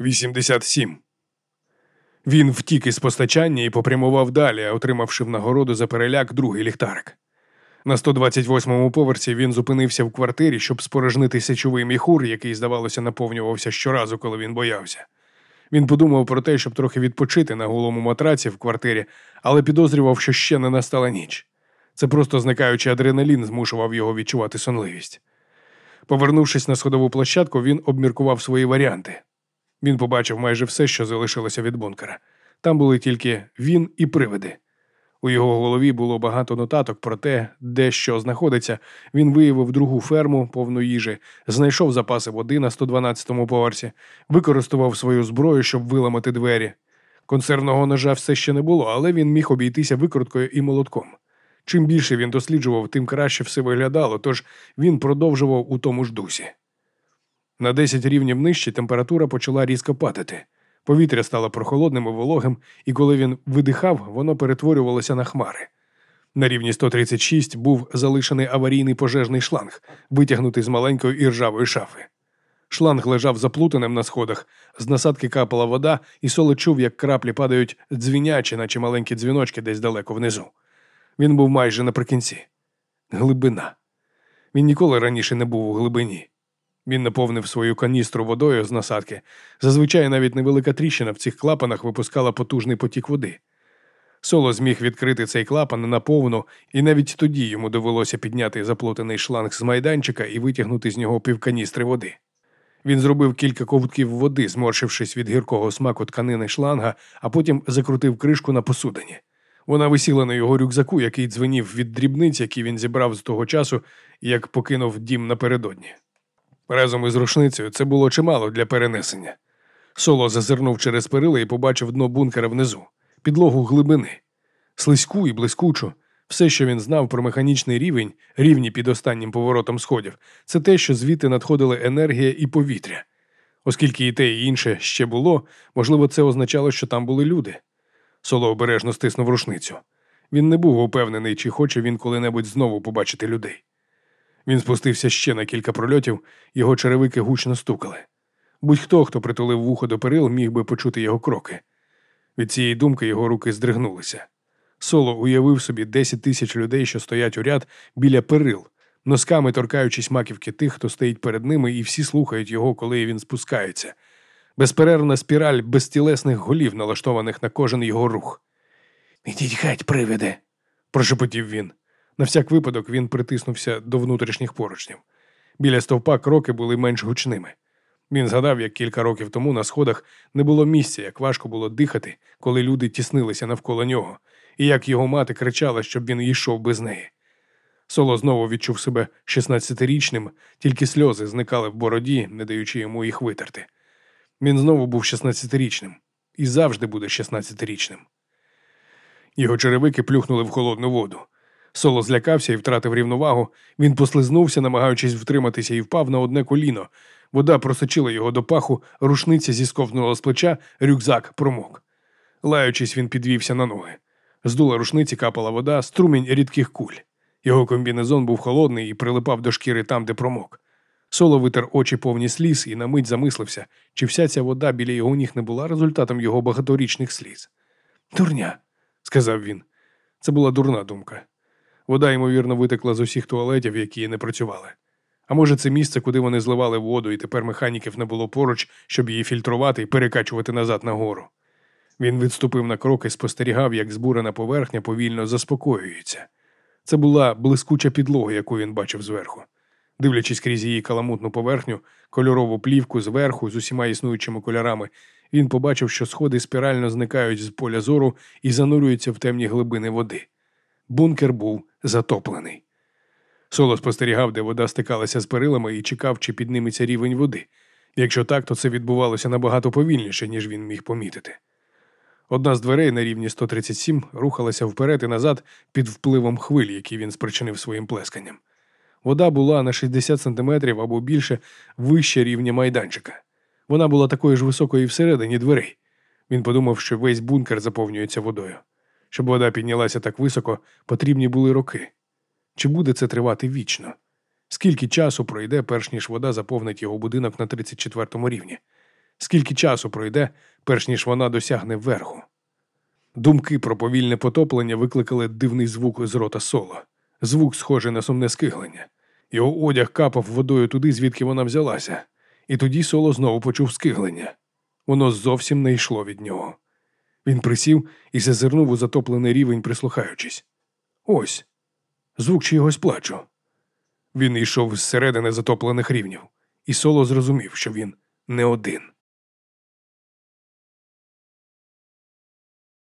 87. Він втік із постачання і попрямував далі, отримавши в нагороду за переляк другий ліхтарик. На 128-му поверсі він зупинився в квартирі, щоб спорожнити сечовий міхур, який, здавалося, наповнювався щоразу, коли він боявся. Він подумав про те, щоб трохи відпочити на голому матраці в квартирі, але підозрював, що ще не настала ніч. Це просто зникаючий адреналін змушував його відчувати сонливість. Повернувшись на сходову площадку, він обміркував свої варіанти. Він побачив майже все, що залишилося від бункера. Там були тільки він і привиди. У його голові було багато нотаток про те, де що знаходиться. Він виявив другу ферму повну їжі, знайшов запаси води на 112-му поверсі, використовував свою зброю, щоб виламати двері. Консервного ножа все ще не було, але він міг обійтися викруткою і молотком. Чим більше він досліджував, тим краще все виглядало, тож він продовжував у тому ж дусі. На 10 рівнів нижче температура почала різко падати. Повітря стало прохолодним і вологим, і коли він видихав, воно перетворювалося на хмари. На рівні 136 був залишений аварійний пожежний шланг, витягнутий з маленької іржавої шафи. Шланг лежав заплутаним на сходах, з насадки капала вода, і соло чув, як краплі падають дзвінячі, наче маленькі дзвіночки десь далеко внизу. Він був майже наприкінці. Глибина. Він ніколи раніше не був у глибині. Він наповнив свою каністру водою з насадки. Зазвичай навіть невелика тріщина в цих клапанах випускала потужний потік води. Соло зміг відкрити цей клапан наповну, і навіть тоді йому довелося підняти заплутаний шланг з майданчика і витягнути з нього півканістри води. Він зробив кілька ковтків води, зморшившись від гіркого смаку тканини шланга, а потім закрутив кришку на посудині. Вона висіла на його рюкзаку, який дзвенів від дрібниць, які він зібрав з того часу, як покинув дім напередодні. Разом із рушницею це було чимало для перенесення. Соло зазирнув через перила і побачив дно бункера внизу, підлогу глибини, слизьку і блискучу. Все, що він знав про механічний рівень, рівні під останнім поворотом сходів, це те, що звідти надходили енергія і повітря. Оскільки і те, і інше ще було, можливо, це означало, що там були люди. Соло обережно стиснув рушницю. Він не був упевнений, чи хоче він коли-небудь знову побачити людей. Він спустився ще на кілька прольотів, його черевики гучно стукали. Будь-хто, хто притулив вухо до перил, міг би почути його кроки. Від цієї думки його руки здригнулися. Соло уявив собі 10 тисяч людей, що стоять у ряд біля перил, носками торкаючись маківки тих, хто стоїть перед ними, і всі слухають його, коли він спускається. Безперервна спіраль безтілесних голів, налаштованих на кожен його рух. Ідіть геть, привиде, прошепотів він. На всяк випадок він притиснувся до внутрішніх поручнів. Біля стовпа кроки були менш гучними. Він згадав, як кілька років тому на сходах не було місця, як важко було дихати, коли люди тіснилися навколо нього, і як його мати кричала, щоб він йшов без неї. Соло знову відчув себе 16-річним, тільки сльози зникали в бороді, не даючи йому їх витерти. Він знову був 16-річним і завжди буде 16-річним. Його черевики плюхнули в холодну воду. Соло злякався і втратив рівновагу. Він послизнувся, намагаючись втриматися, і впав на одне коліно. Вода просочила його до паху, рушниця зісковнула з плеча, рюкзак промок. Лаючись, він підвівся на ноги. З дула рушниці капала вода, струмінь рідких куль. Його комбінезон був холодний і прилипав до шкіри там, де промок. Соло витер очі повні сліз і на мить замислився, чи вся ця вода біля його ніг не була результатом його багаторічних сліз. Дурня, сказав він. Це була дурна думка. Вода, ймовірно, витекла з усіх туалетів, які не працювали. А може, це місце, куди вони зливали воду, і тепер механіків не було поруч, щоб її фільтрувати і перекачувати назад нагору. Він відступив на крок і спостерігав, як збурена поверхня повільно заспокоюється. Це була блискуча підлога, яку він бачив зверху. Дивлячись крізь її каламутну поверхню, кольорову плівку зверху з усіма існуючими кольорами, він побачив, що сходи спірально зникають з поля зору і занурюються в темні глибини води. Бункер був затоплений. Соло спостерігав, де вода стикалася з перилами і чекав, чи підніметься рівень води. Якщо так, то це відбувалося набагато повільніше, ніж він міг помітити. Одна з дверей на рівні 137 рухалася вперед і назад під впливом хвиль, які він спричинив своїм плесканням. Вода була на 60 сантиметрів або більше вище рівня майданчика. Вона була такою ж високою всередині дверей. Він подумав, що весь бункер заповнюється водою. Щоб вода піднялася так високо, потрібні були роки. Чи буде це тривати вічно? Скільки часу пройде, перш ніж вода заповнить його будинок на 34-му рівні? Скільки часу пройде, перш ніж вона досягне верху? Думки про повільне потоплення викликали дивний звук з рота соло. Звук схожий на сумне скиглення. Його одяг капав водою туди, звідки вона взялася, і тоді соло знову почув скиглення. Воно зовсім не йшло від нього. Він присів і зазирнув у затоплений рівень, прислухаючись. Ось звук чогось плачу. Він йшов зсередини затоплених рівнів, і соло зрозумів, що він не один.